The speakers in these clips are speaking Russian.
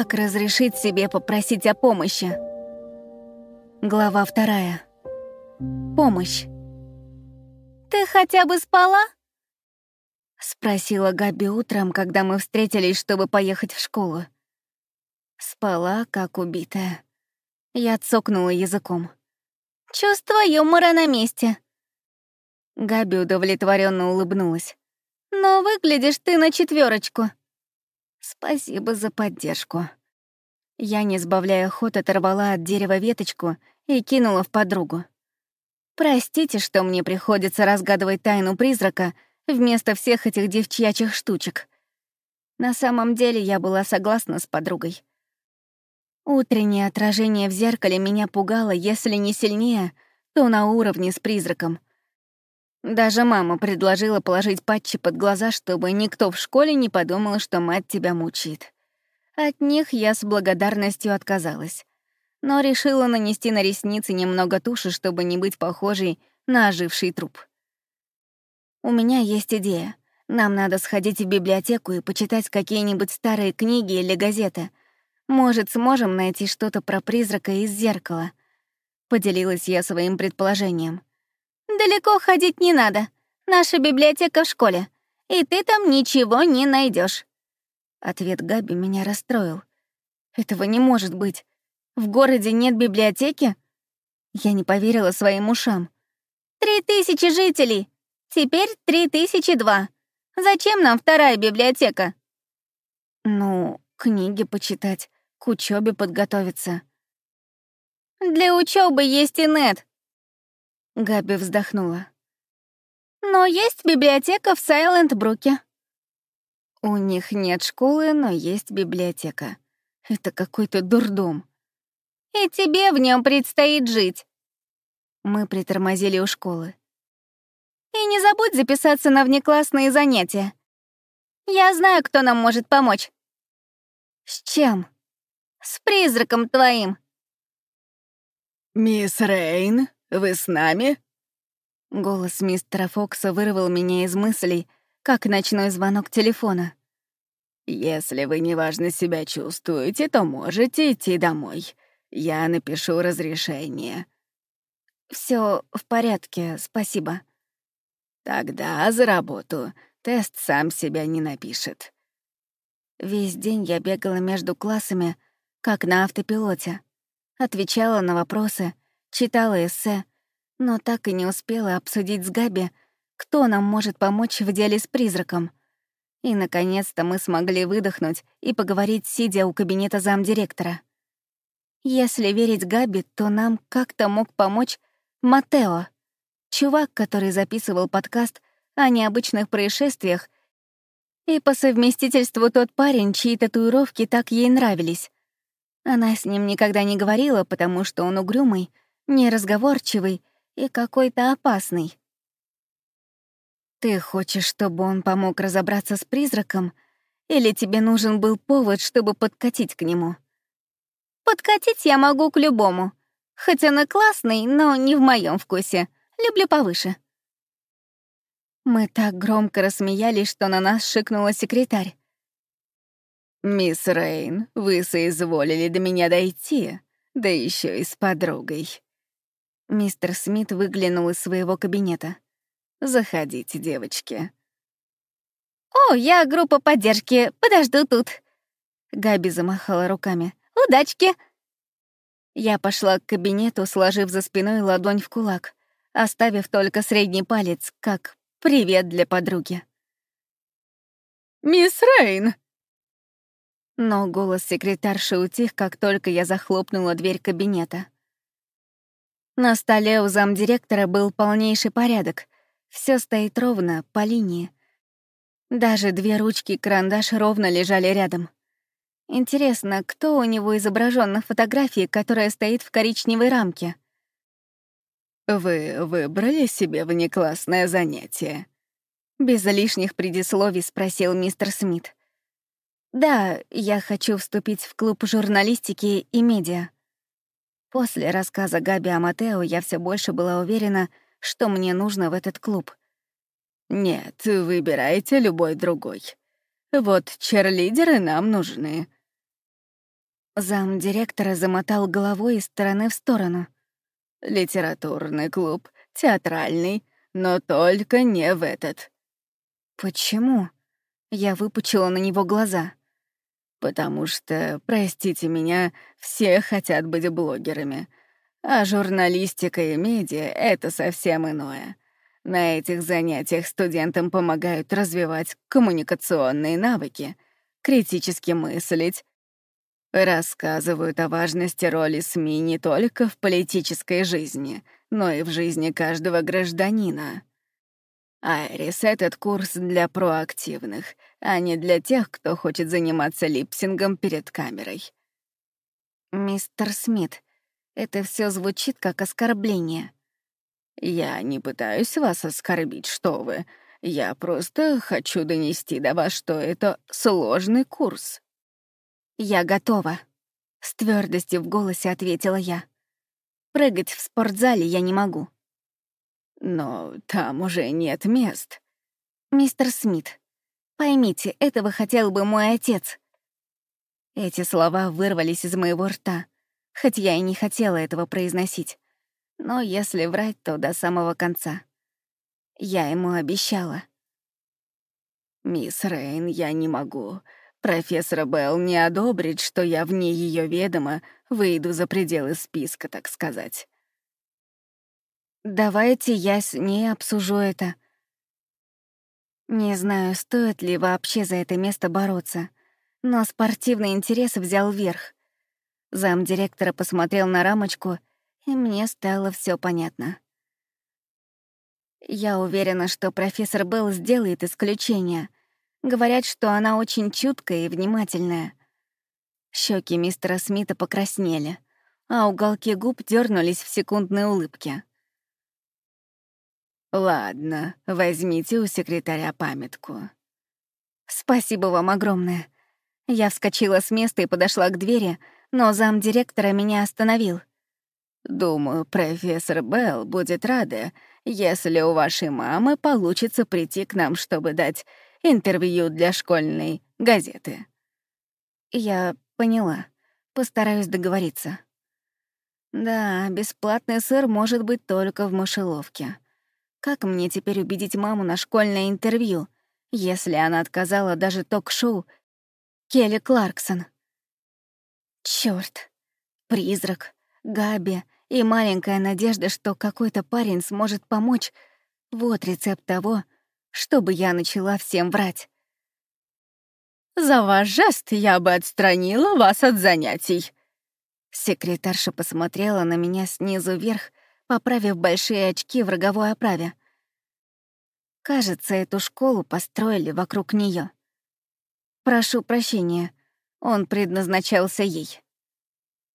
Как разрешить себе попросить о помощи? Глава вторая. Помощь. «Ты хотя бы спала?» Спросила Габи утром, когда мы встретились, чтобы поехать в школу. Спала, как убитая. Я цокнула языком. «Чувство юмора на месте». Габи удовлетворенно улыбнулась. «Но выглядишь ты на четверочку. Спасибо за поддержку. Я, не сбавляя ход, оторвала от дерева веточку и кинула в подругу. Простите, что мне приходится разгадывать тайну призрака вместо всех этих девчачьих штучек. На самом деле я была согласна с подругой. Утреннее отражение в зеркале меня пугало, если не сильнее, то на уровне с призраком. Даже мама предложила положить патчи под глаза, чтобы никто в школе не подумал, что мать тебя мучает. От них я с благодарностью отказалась. Но решила нанести на ресницы немного туши, чтобы не быть похожей на оживший труп. У меня есть идея. Нам надо сходить в библиотеку и почитать какие-нибудь старые книги или газеты. Может, сможем найти что-то про призрака из зеркала. Поделилась я своим предположением. «Далеко ходить не надо. Наша библиотека в школе, и ты там ничего не найдешь. Ответ Габи меня расстроил. «Этого не может быть. В городе нет библиотеки?» Я не поверила своим ушам. «Три тысячи жителей! Теперь три тысячи два. Зачем нам вторая библиотека?» «Ну, книги почитать, к учебе подготовиться». «Для учебы есть и нет. Габи вздохнула. «Но есть библиотека в Сайлент-Бруке». «У них нет школы, но есть библиотека. Это какой-то дурдом». «И тебе в нем предстоит жить». Мы притормозили у школы. «И не забудь записаться на внеклассные занятия. Я знаю, кто нам может помочь». «С чем?» «С призраком твоим». «Мисс Рейн, вы с нами?» Голос мистера Фокса вырвал меня из мыслей, как ночной звонок телефона. «Если вы неважно себя чувствуете, то можете идти домой. Я напишу разрешение». Все в порядке, спасибо». «Тогда за работу. Тест сам себя не напишет». Весь день я бегала между классами, как на автопилоте. Отвечала на вопросы, читала эссе, но так и не успела обсудить с Габи, кто нам может помочь в деле с призраком. И, наконец-то, мы смогли выдохнуть и поговорить, сидя у кабинета замдиректора. Если верить Габи, то нам как-то мог помочь Матео, чувак, который записывал подкаст о необычных происшествиях, и по совместительству тот парень, чьи татуировки так ей нравились. Она с ним никогда не говорила, потому что он угрюмый, неразговорчивый и какой-то опасный. Ты хочешь, чтобы он помог разобраться с призраком, или тебе нужен был повод, чтобы подкатить к нему? Подкатить я могу к любому. Хоть он и классный, но не в моем вкусе. Люблю повыше. Мы так громко рассмеялись, что на нас шикнула секретарь. «Мисс Рейн, вы соизволили до меня дойти, да еще и с подругой». Мистер Смит выглянул из своего кабинета. «Заходите, девочки». «О, я группа поддержки, подожду тут». Габи замахала руками. «Удачки!» Я пошла к кабинету, сложив за спиной ладонь в кулак, оставив только средний палец, как «привет» для подруги. «Мисс Рейн!» Но голос секретарши утих, как только я захлопнула дверь кабинета. На столе у замдиректора был полнейший порядок. Все стоит ровно, по линии. Даже две ручки и карандаш ровно лежали рядом. Интересно, кто у него изображен на фотографии, которая стоит в коричневой рамке? «Вы выбрали себе внеклассное занятие?» Без лишних предисловий спросил мистер Смит. «Да, я хочу вступить в клуб журналистики и медиа». После рассказа Габи о Матео я все больше была уверена, что мне нужно в этот клуб. «Нет, выбирайте любой другой. Вот черлидеры нам нужны». Зам директора замотал головой из стороны в сторону. «Литературный клуб, театральный, но только не в этот». «Почему?» Я выпучила на него глаза. «Потому что, простите меня, все хотят быть блогерами. А журналистика и медиа — это совсем иное. На этих занятиях студентам помогают развивать коммуникационные навыки, критически мыслить, рассказывают о важности роли СМИ не только в политической жизни, но и в жизни каждого гражданина. Айрис — этот курс для проактивных, а не для тех, кто хочет заниматься липсингом перед камерой. «Мистер Смит, это все звучит как оскорбление». «Я не пытаюсь вас оскорбить, что вы. Я просто хочу донести до вас, что это сложный курс». «Я готова», — с твердостью в голосе ответила я. «Прыгать в спортзале я не могу». «Но там уже нет мест». «Мистер Смит, поймите, этого хотел бы мой отец». Эти слова вырвались из моего рта, хоть я и не хотела этого произносить. Но если врать, то до самого конца. Я ему обещала. «Мисс Рейн, я не могу. Профессор Белл не одобрит, что я вне ее ведома выйду за пределы списка, так сказать». «Давайте я с ней обсужу это». Не знаю, стоит ли вообще за это место бороться, но спортивный интерес взял верх. Замдиректора посмотрел на рамочку — и мне стало все понятно. Я уверена, что профессор Белл сделает исключение. Говорят, что она очень чуткая и внимательная. Щеки мистера Смита покраснели, а уголки губ дернулись в секундной улыбке. «Ладно, возьмите у секретаря памятку». «Спасибо вам огромное». Я вскочила с места и подошла к двери, но замдиректора меня остановил. Думаю, профессор Белл будет рада, если у вашей мамы получится прийти к нам, чтобы дать интервью для школьной газеты. Я поняла. Постараюсь договориться. Да, бесплатный сыр может быть только в мышеловке. Как мне теперь убедить маму на школьное интервью, если она отказала даже ток-шоу Келли Кларксон? Чёрт, призрак, Габи и маленькая надежда, что какой-то парень сможет помочь. Вот рецепт того, чтобы я начала всем врать. «За ваш жест я бы отстранила вас от занятий». Секретарша посмотрела на меня снизу вверх, поправив большие очки в роговой оправе. Кажется, эту школу построили вокруг нее. Прошу прощения, он предназначался ей.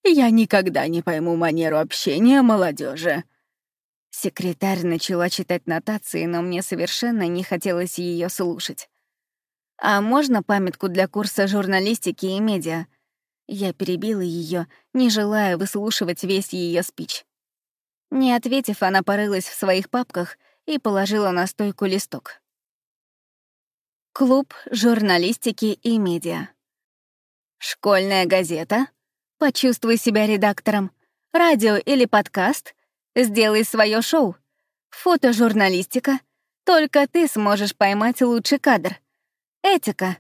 Я никогда не пойму манеру общения молодежи. Секретарь начала читать нотации, но мне совершенно не хотелось ее слушать. «А можно памятку для курса журналистики и медиа?» Я перебила ее, не желая выслушивать весь ее спич. Не ответив, она порылась в своих папках и положила на стойку листок. Клуб журналистики и медиа. Школьная газета Почувствуй себя редактором. Радио или подкаст. Сделай свое шоу. Фотожурналистика. Только ты сможешь поймать лучший кадр. Этика.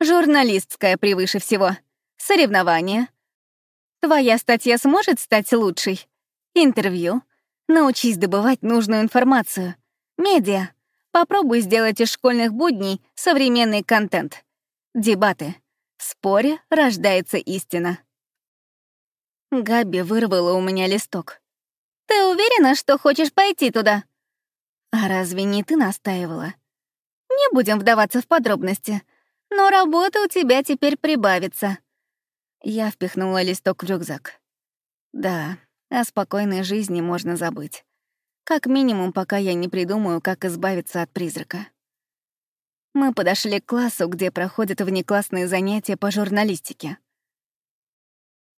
Журналистская превыше всего. Соревнования. Твоя статья сможет стать лучшей. Интервью. Научись добывать нужную информацию. Медиа. Попробуй сделать из школьных будней современный контент. Дебаты. В споре рождается истина. Габи вырвала у меня листок. «Ты уверена, что хочешь пойти туда?» «А разве не ты настаивала?» «Не будем вдаваться в подробности, но работа у тебя теперь прибавится». Я впихнула листок в рюкзак. «Да, о спокойной жизни можно забыть. Как минимум, пока я не придумаю, как избавиться от призрака». Мы подошли к классу, где проходят внеклассные занятия по журналистике.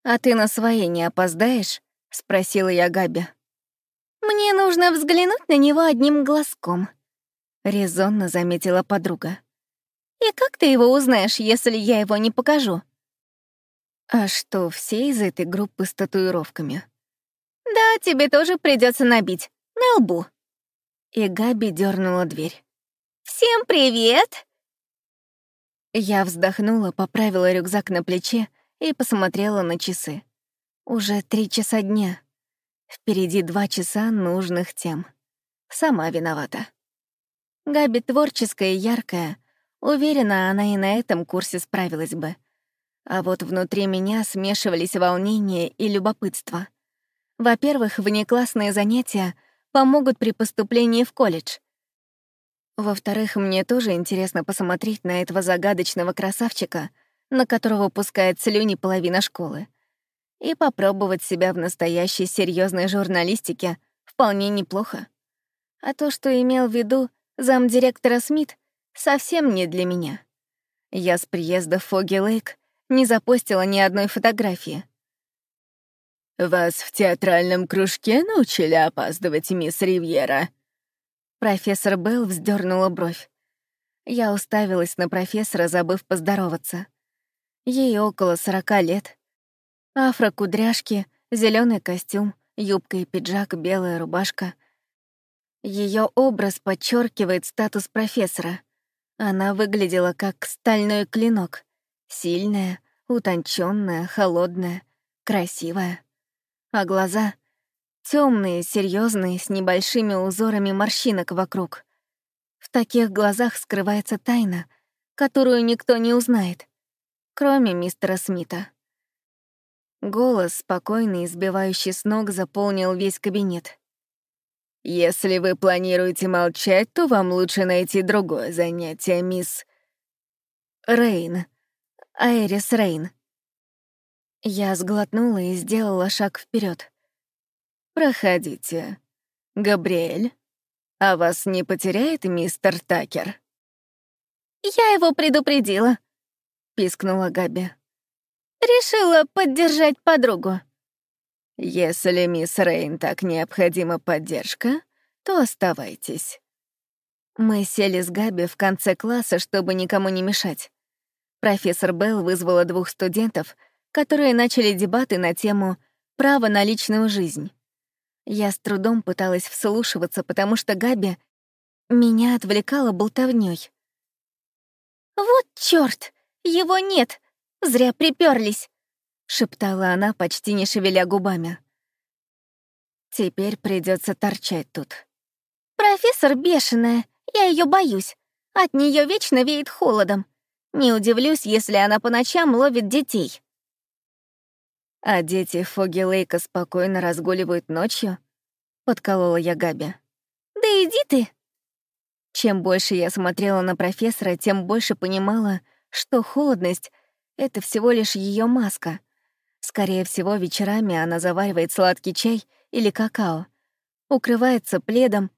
«А ты на свои не опоздаешь?» — спросила я Габи. «Мне нужно взглянуть на него одним глазком», — резонно заметила подруга. «И как ты его узнаешь, если я его не покажу?» А что, все из этой группы с татуировками? Да, тебе тоже придется набить. На лбу. И Габи дернула дверь. Всем привет! Я вздохнула, поправила рюкзак на плече и посмотрела на часы. Уже три часа дня. Впереди два часа нужных тем. Сама виновата. Габи творческая и яркая. Уверена, она и на этом курсе справилась бы. А вот внутри меня смешивались волнение и любопытство. Во-первых, внеклассные занятия помогут при поступлении в колледж. Во-вторых, мне тоже интересно посмотреть на этого загадочного красавчика, на которого пускает слюни половина школы. И попробовать себя в настоящей серьезной журналистике вполне неплохо. А то, что имел в виду замдиректора Смит, совсем не для меня. Я с приезда в Фоги Лейк не запостила ни одной фотографии. «Вас в театральном кружке научили опаздывать, мисс Ривьера?» Профессор Белл вздернула бровь. Я уставилась на профессора, забыв поздороваться. Ей около сорока лет. Афро-кудряшки, зеленый костюм, юбка и пиджак, белая рубашка — ее образ подчеркивает статус профессора. Она выглядела как стальной клинок. Сильная, утонченная, холодная, красивая. А глаза — темные, серьезные, с небольшими узорами морщинок вокруг. В таких глазах скрывается тайна, которую никто не узнает, кроме мистера Смита. Голос, спокойный и сбивающий с ног, заполнил весь кабинет. Если вы планируете молчать, то вам лучше найти другое занятие, мисс... Рейн. Айрис Рейн. Я сглотнула и сделала шаг вперед. «Проходите. Габриэль, а вас не потеряет мистер Такер?» «Я его предупредила», — пискнула Габи. «Решила поддержать подругу». Если мисс Рейн так необходима поддержка, то оставайтесь. Мы сели с Габи в конце класса, чтобы никому не мешать. Профессор Белл вызвала двух студентов, которые начали дебаты на тему «право на личную жизнь». Я с трудом пыталась вслушиваться, потому что Габи меня отвлекала болтовнёй. «Вот чёрт! Его нет! Зря приперлись. — шептала она, почти не шевеля губами. «Теперь придется торчать тут». «Профессор бешеная, я ее боюсь. От нее вечно веет холодом. Не удивлюсь, если она по ночам ловит детей». «А дети Фоги Лейка спокойно разгуливают ночью?» — подколола я Габи. «Да иди ты!» Чем больше я смотрела на профессора, тем больше понимала, что холодность — это всего лишь ее маска — Скорее всего, вечерами она заваривает сладкий чай или какао, укрывается пледом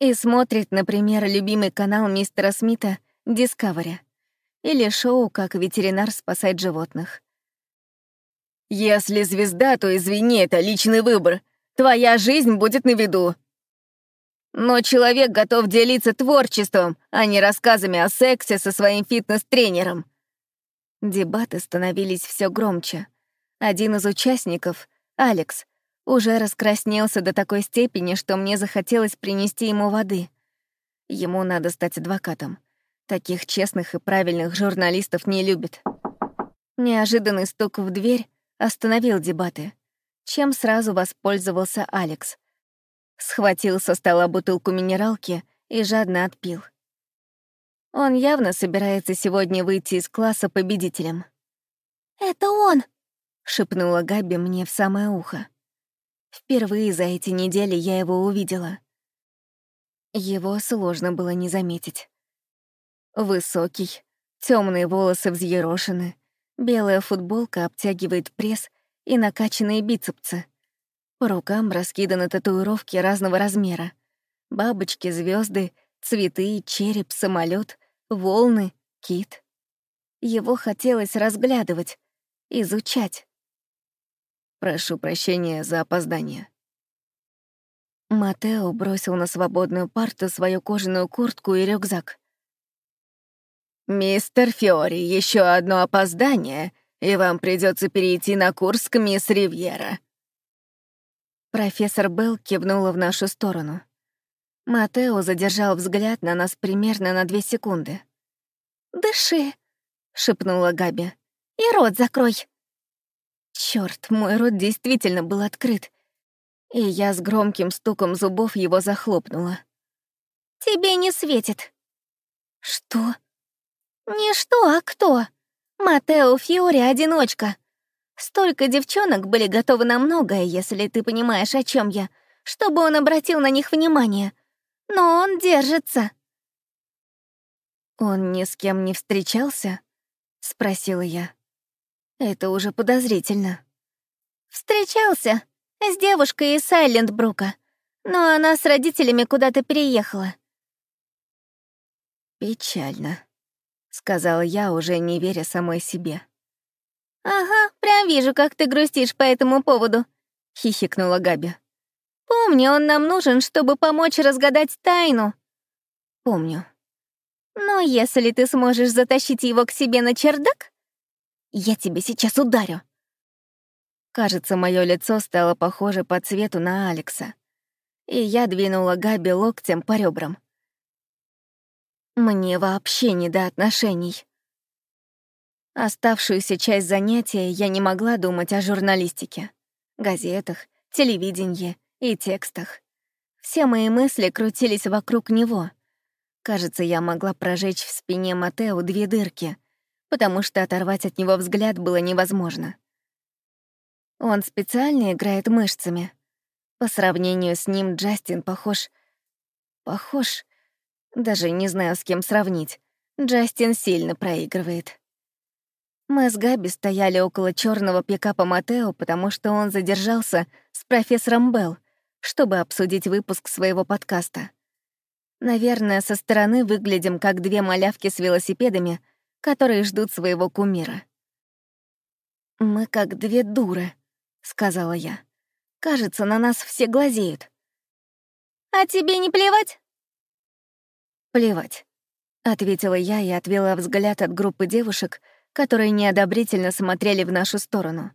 и смотрит, например, любимый канал мистера Смита Discovery или шоу «Как ветеринар спасает животных». «Если звезда, то извини, это личный выбор. Твоя жизнь будет на виду», но человек готов делиться творчеством, а не рассказами о сексе со своим фитнес-тренером. Дебаты становились все громче. Один из участников, Алекс, уже раскраснелся до такой степени, что мне захотелось принести ему воды. Ему надо стать адвокатом. Таких честных и правильных журналистов не любят. Неожиданный стук в дверь остановил дебаты, чем сразу воспользовался Алекс. Схватил со стола бутылку минералки и жадно отпил. Он явно собирается сегодня выйти из класса победителем. «Это он!» — шепнула Габи мне в самое ухо. Впервые за эти недели я его увидела. Его сложно было не заметить. Высокий, темные волосы взъерошены, белая футболка обтягивает пресс и накачанные бицепсы. По рукам раскиданы татуировки разного размера. Бабочки, звезды, цветы, череп, самолет, волны, кит. Его хотелось разглядывать, изучать. Прошу прощения за опоздание». Матео бросил на свободную парту свою кожаную куртку и рюкзак. «Мистер Фиори, еще одно опоздание, и вам придется перейти на курс к мисс Ривьера». Профессор Белл кивнула в нашу сторону. Матео задержал взгляд на нас примерно на две секунды. «Дыши», — шепнула Габи. «И рот закрой». Чёрт, мой рот действительно был открыт, и я с громким стуком зубов его захлопнула. «Тебе не светит». «Что?» «Не что, а кто? Матео Фьори — одиночка. Столько девчонок были готовы на многое, если ты понимаешь, о чем я, чтобы он обратил на них внимание. Но он держится». «Он ни с кем не встречался?» — спросила я. «Это уже подозрительно». «Встречался с девушкой из Сайлентбрука, но она с родителями куда-то переехала». «Печально», — сказала я, уже не веря самой себе. «Ага, прям вижу, как ты грустишь по этому поводу», — хихикнула Габи. «Помни, он нам нужен, чтобы помочь разгадать тайну». «Помню». «Но если ты сможешь затащить его к себе на чердак, я тебе сейчас ударю». Кажется, мое лицо стало похоже по цвету на Алекса, и я двинула Габи локтем по ребрам. Мне вообще не до отношений. Оставшуюся часть занятия я не могла думать о журналистике, газетах, телевидении и текстах. Все мои мысли крутились вокруг него. Кажется, я могла прожечь в спине Матео две дырки, потому что оторвать от него взгляд было невозможно. Он специально играет мышцами. По сравнению с ним Джастин похож... Похож... Даже не знаю, с кем сравнить. Джастин сильно проигрывает. Мы с Габи стояли около черного пикапа Матео, потому что он задержался с профессором Белл, чтобы обсудить выпуск своего подкаста. Наверное, со стороны выглядим как две малявки с велосипедами, которые ждут своего кумира. «Мы как две дуры», — сказала я. «Кажется, на нас все глазеют». «А тебе не плевать?» «Плевать», — ответила я и отвела взгляд от группы девушек, которые неодобрительно смотрели в нашу сторону.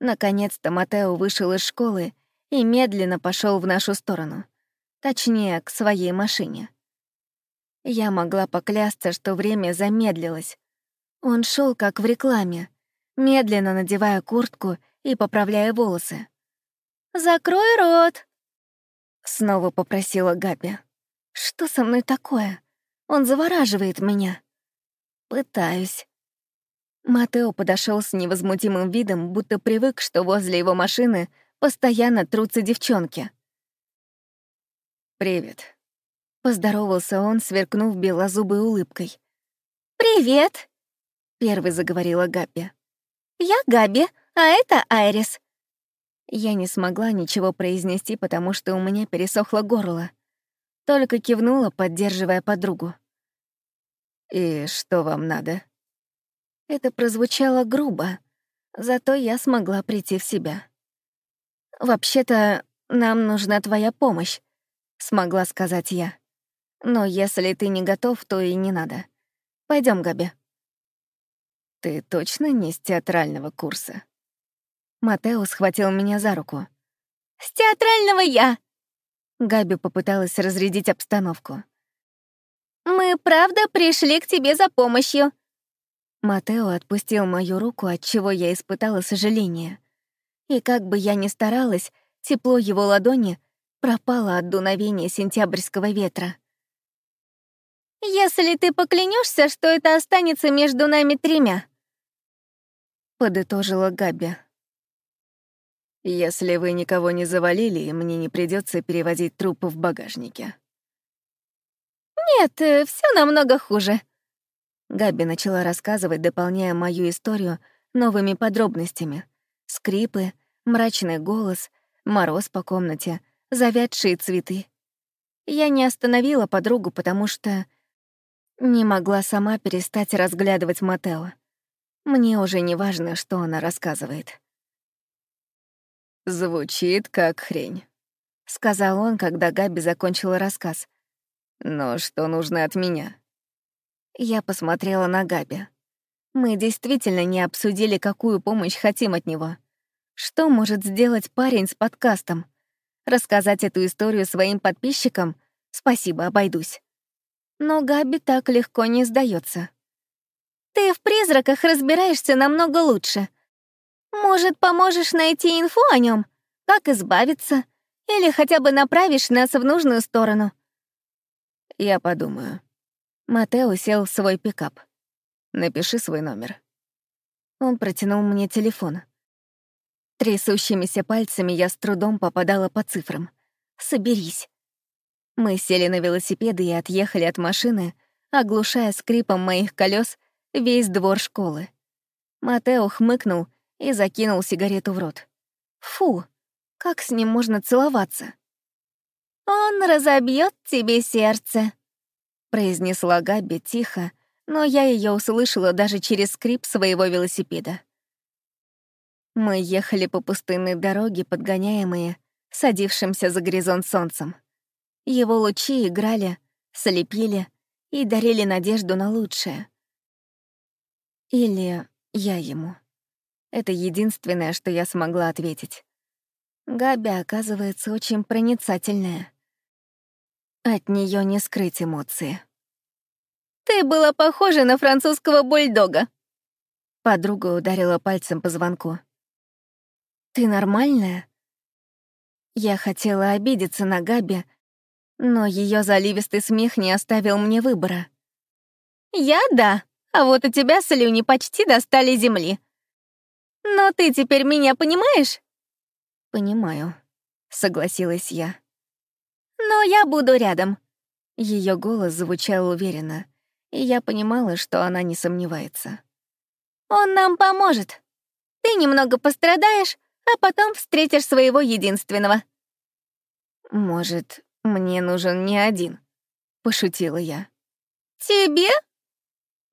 Наконец-то Матео вышел из школы и медленно пошел в нашу сторону. Точнее, к своей машине. Я могла поклясться, что время замедлилось. Он шел как в рекламе, медленно надевая куртку и поправляя волосы. «Закрой рот!» Снова попросила Габи. «Что со мной такое? Он завораживает меня». «Пытаюсь», Матео подошел с невозмутимым видом, будто привык, что возле его машины постоянно трутся девчонки. «Привет», — поздоровался он, сверкнув белозубой улыбкой. «Привет», — первой заговорила Габи. «Я Габи, а это Айрис». Я не смогла ничего произнести, потому что у меня пересохло горло. Только кивнула, поддерживая подругу. «И что вам надо?» Это прозвучало грубо, зато я смогла прийти в себя. «Вообще-то, нам нужна твоя помощь», — смогла сказать я. «Но если ты не готов, то и не надо. Пойдем, Габи». «Ты точно не с театрального курса?» Матео схватил меня за руку. «С театрального я!» Габи попыталась разрядить обстановку. «Мы правда пришли к тебе за помощью. Матео отпустил мою руку, от чего я испытала сожаление. И как бы я ни старалась, тепло его ладони пропало от дуновения сентябрьского ветра. «Если ты поклянешься, что это останется между нами тремя», — подытожила Габи. «Если вы никого не завалили, мне не придется перевозить трупы в багажнике». «Нет, э, все намного хуже», Габи начала рассказывать, дополняя мою историю новыми подробностями. Скрипы, мрачный голос, мороз по комнате, завядшие цветы. Я не остановила подругу, потому что не могла сама перестать разглядывать Матео. Мне уже не важно, что она рассказывает. «Звучит как хрень», — сказал он, когда Габи закончила рассказ. «Но что нужно от меня?» Я посмотрела на Габи. Мы действительно не обсудили, какую помощь хотим от него. Что может сделать парень с подкастом? Рассказать эту историю своим подписчикам? Спасибо, обойдусь. Но Габи так легко не сдается. Ты в призраках разбираешься намного лучше. Может, поможешь найти инфу о нем? Как избавиться? Или хотя бы направишь нас в нужную сторону? Я подумаю. Матео сел в свой пикап. Напиши свой номер. Он протянул мне телефон. Трясущимися пальцами я с трудом попадала по цифрам. «Соберись». Мы сели на велосипеды и отъехали от машины, оглушая скрипом моих колес весь двор школы. Матео хмыкнул и закинул сигарету в рот. «Фу, как с ним можно целоваться?» «Он разобьет тебе сердце», — произнесла Габи тихо, но я ее услышала даже через скрип своего велосипеда. Мы ехали по пустынной дороге, подгоняемые садившимся за горизонт солнцем. Его лучи играли, слепили и дарили надежду на лучшее. Или я ему. Это единственное, что я смогла ответить. Габи, оказывается, очень проницательная. От нее не скрыть эмоции. Ты была похожа на французского бульдога. Подруга ударила пальцем по звонку. Ты нормальная? Я хотела обидеться на Габи, но ее заливистый смех не оставил мне выбора. Я — да, а вот у тебя слюни почти достали земли. Но ты теперь меня понимаешь? Понимаю, согласилась я. Но я буду рядом. Ее голос звучал уверенно и я понимала, что она не сомневается. «Он нам поможет. Ты немного пострадаешь, а потом встретишь своего единственного». «Может, мне нужен не один?» — пошутила я. «Тебе?»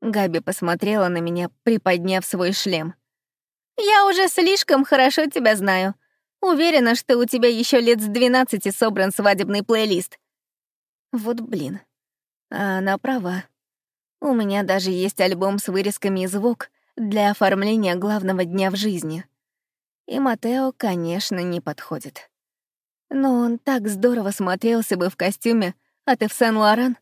Габи посмотрела на меня, приподняв свой шлем. «Я уже слишком хорошо тебя знаю. Уверена, что у тебя еще лет с двенадцати собран свадебный плейлист». Вот блин. А она права. У меня даже есть альбом с вырезками из звук для оформления главного дня в жизни. И Матео, конечно, не подходит. Но он так здорово смотрелся бы в костюме от Ив Сен-Лоран.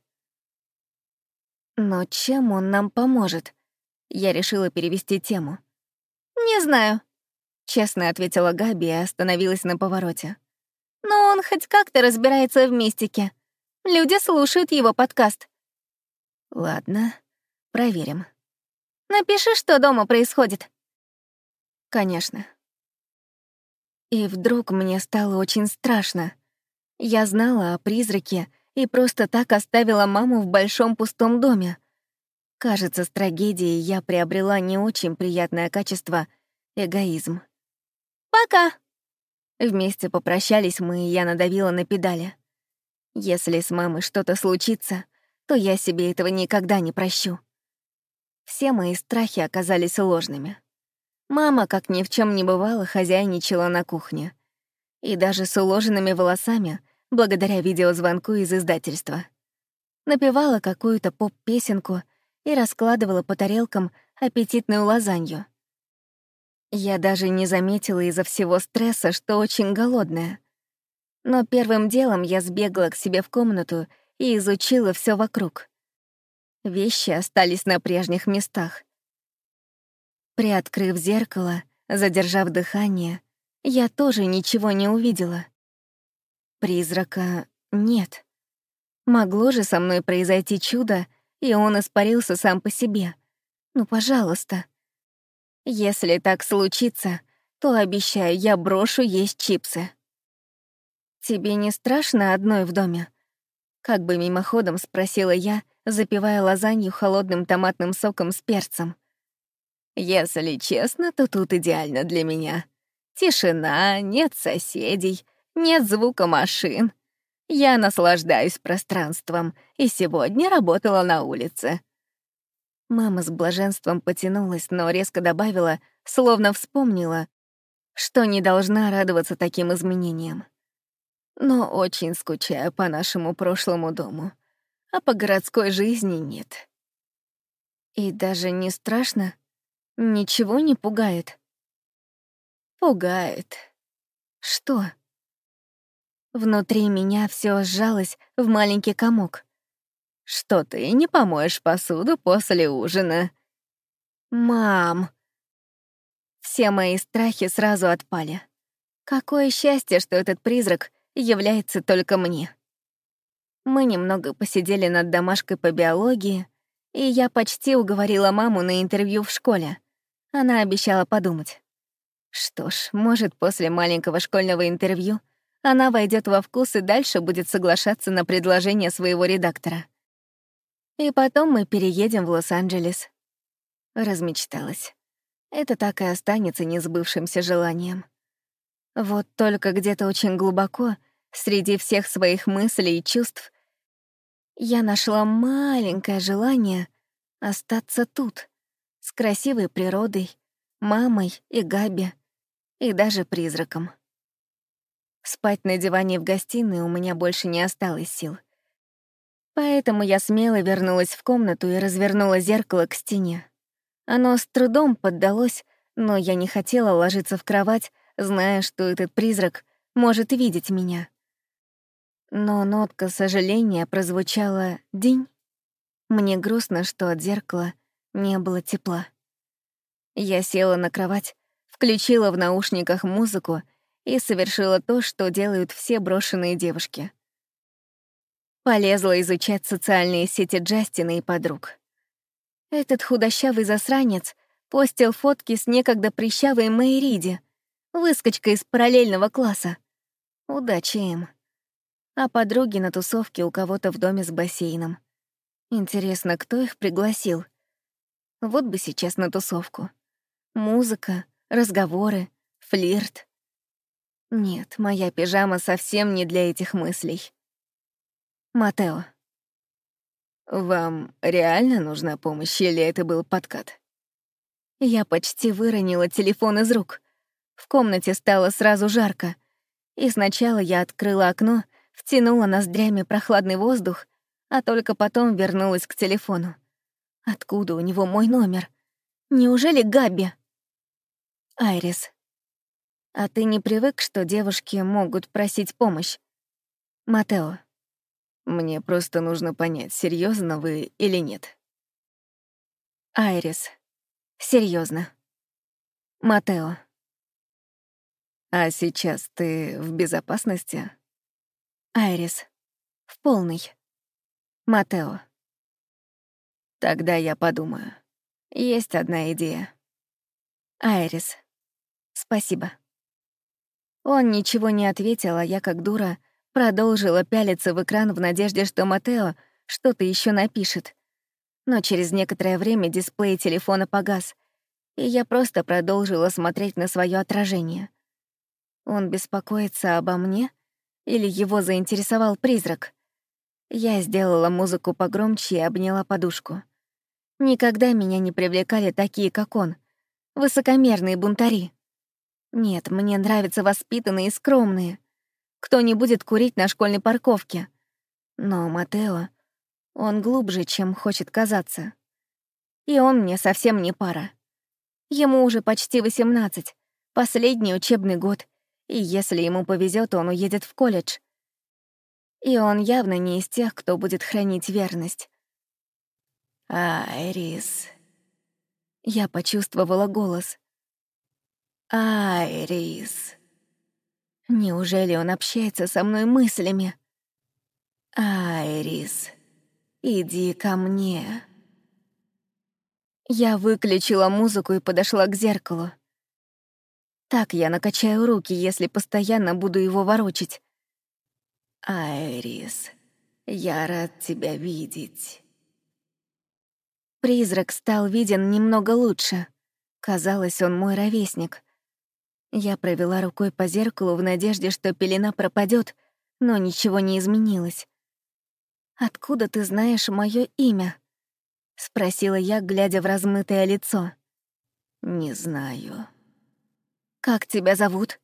Но чем он нам поможет? Я решила перевести тему. «Не знаю», — честно ответила Габи и остановилась на повороте. «Но он хоть как-то разбирается в мистике. Люди слушают его подкаст. Ладно, проверим. Напиши, что дома происходит. Конечно. И вдруг мне стало очень страшно. Я знала о призраке и просто так оставила маму в большом пустом доме. Кажется, с трагедией я приобрела не очень приятное качество — эгоизм. «Пока!» Вместе попрощались мы, и я надавила на педали. Если с мамой что-то случится, то я себе этого никогда не прощу. Все мои страхи оказались ложными. Мама, как ни в чем не бывало, хозяйничала на кухне. И даже с уложенными волосами, благодаря видеозвонку из издательства. Напевала какую-то поп-песенку и раскладывала по тарелкам аппетитную лазанью. Я даже не заметила из-за всего стресса, что очень голодная. Но первым делом я сбегала к себе в комнату и изучила все вокруг. Вещи остались на прежних местах. Приоткрыв зеркало, задержав дыхание, я тоже ничего не увидела. Призрака нет. Могло же со мной произойти чудо, и он испарился сам по себе. Ну, пожалуйста. Если так случится, то, обещаю, я брошу есть чипсы. Тебе не страшно одной в доме? Как бы мимоходом спросила я, запивая лазанью холодным томатным соком с перцем. Если честно, то тут идеально для меня. Тишина, нет соседей, нет звука машин. Я наслаждаюсь пространством, и сегодня работала на улице. Мама с блаженством потянулась, но резко добавила, словно вспомнила, что не должна радоваться таким изменениям но очень скучаю по нашему прошлому дому, а по городской жизни нет. И даже не страшно, Ничего не пугает. Пугает. Что? Внутри меня все сжалось в маленький комок. Что ты не помоешь посуду после ужина? Мам! Все мои страхи сразу отпали. Какое счастье, что этот призрак является только мне. Мы немного посидели над домашкой по биологии, и я почти уговорила маму на интервью в школе. Она обещала подумать. Что ж, может, после маленького школьного интервью она войдет во вкус и дальше будет соглашаться на предложение своего редактора. И потом мы переедем в Лос-Анджелес. Размечталась. Это так и останется несбывшимся желанием. Вот только где-то очень глубоко, среди всех своих мыслей и чувств, я нашла маленькое желание остаться тут, с красивой природой, мамой и Габи, и даже призраком. Спать на диване в гостиной у меня больше не осталось сил. Поэтому я смело вернулась в комнату и развернула зеркало к стене. Оно с трудом поддалось, но я не хотела ложиться в кровать, зная, что этот призрак может видеть меня. Но нотка сожаления прозвучала «день». Мне грустно, что от зеркала не было тепла. Я села на кровать, включила в наушниках музыку и совершила то, что делают все брошенные девушки. Полезла изучать социальные сети Джастина и подруг. Этот худощавый засранец постил фотки с некогда прищавой Мэйриди, выскочкой из параллельного класса. Удачи им. А подруги на тусовке у кого-то в доме с бассейном. Интересно, кто их пригласил? Вот бы сейчас на тусовку. Музыка, разговоры, флирт. Нет, моя пижама совсем не для этих мыслей. Матео. «Вам реально нужна помощь, или это был подкат?» Я почти выронила телефон из рук. В комнате стало сразу жарко. И сначала я открыла окно, втянула ноздрями прохладный воздух, а только потом вернулась к телефону. Откуда у него мой номер? Неужели Габи? Айрис. А ты не привык, что девушки могут просить помощь? Матео. Мне просто нужно понять, серьезно вы или нет. Айрис. Серьезно. Матео. А сейчас ты в безопасности? Айрис. В полной. Матео. Тогда я подумаю. Есть одна идея. Айрис. Спасибо. Он ничего не ответил, а я, как дура, продолжила пялиться в экран в надежде, что Матео что-то еще напишет. Но через некоторое время дисплей телефона погас, и я просто продолжила смотреть на свое отражение. Он беспокоится обо мне или его заинтересовал призрак? Я сделала музыку погромче и обняла подушку. Никогда меня не привлекали такие, как он. Высокомерные бунтари. Нет, мне нравятся воспитанные и скромные. Кто не будет курить на школьной парковке. Но Матео, он глубже, чем хочет казаться. И он мне совсем не пара. Ему уже почти 18, последний учебный год, и если ему повезет, он уедет в колледж. И он явно не из тех, кто будет хранить верность. «Айрис...» Я почувствовала голос. «Айрис...» Неужели он общается со мной мыслями? «Айрис, иди ко мне». Я выключила музыку и подошла к зеркалу. Так я накачаю руки, если постоянно буду его ворочить. «Айрис, я рад тебя видеть». Призрак стал виден немного лучше. Казалось, он мой ровесник. Я провела рукой по зеркалу в надежде, что пелена пропадет, но ничего не изменилось. «Откуда ты знаешь мое имя?» — спросила я, глядя в размытое лицо. «Не знаю». «Как тебя зовут?»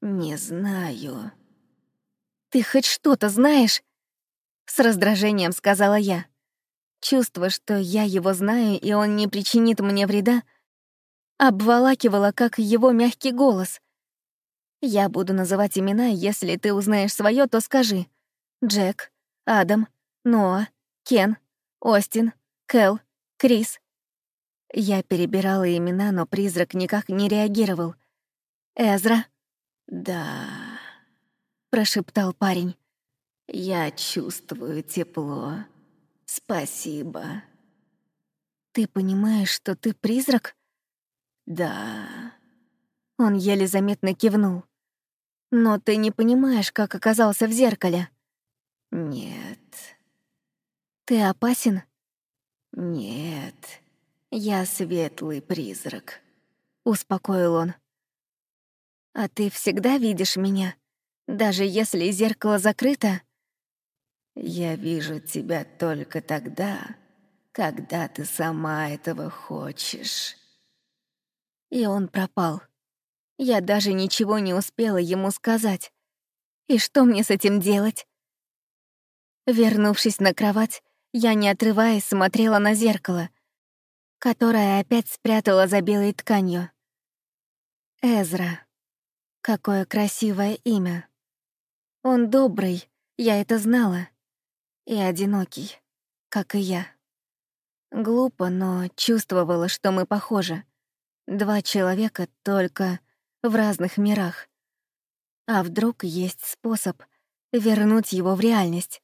«Не знаю». «Ты хоть что-то знаешь?» С раздражением сказала я. Чувство, что я его знаю, и он не причинит мне вреда, обволакивало, как его мягкий голос. Я буду называть имена, если ты узнаешь свое, то скажи. Джек, Адам, Ноа, Кен, Остин, Кэл, Крис. Я перебирала имена, но призрак никак не реагировал. Эзра? Да, прошептал парень. Я чувствую тепло. Спасибо. Ты понимаешь, что ты призрак? Да. Он еле заметно кивнул. Но ты не понимаешь, как оказался в зеркале. Нет. Ты опасен? Нет. Я светлый призрак, успокоил он. А ты всегда видишь меня, даже если зеркало закрыто? Я вижу тебя только тогда, когда ты сама этого хочешь. И он пропал. Я даже ничего не успела ему сказать. И что мне с этим делать? Вернувшись на кровать, я, не отрываясь, смотрела на зеркало, которое опять спрятала за белой тканью. Эзра. Какое красивое имя. Он добрый, я это знала. И одинокий, как и я. Глупо, но чувствовала, что мы похожи. Два человека только в разных мирах. А вдруг есть способ вернуть его в реальность?